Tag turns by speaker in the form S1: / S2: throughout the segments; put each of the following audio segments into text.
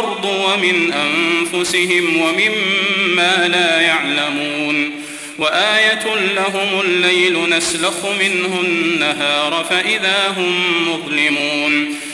S1: الأرض ومن أنفسهم ومما لا يعلمون وآية لهم الليل نسلخ منه النهار فإذا هم مظلمون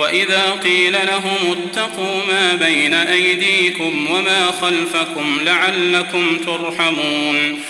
S1: وإذا قيل لهم اتقوا ما بين أيديكم وما خلفكم لعلكم ترحمون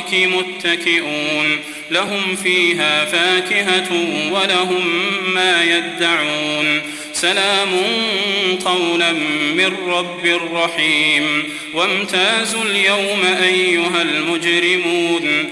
S1: الأرائك متكئون. لهم فيها فاكهة ولهم ما يدعون. سلام قولا من رب رحيم. وامتازوا اليوم أيها المجرمون.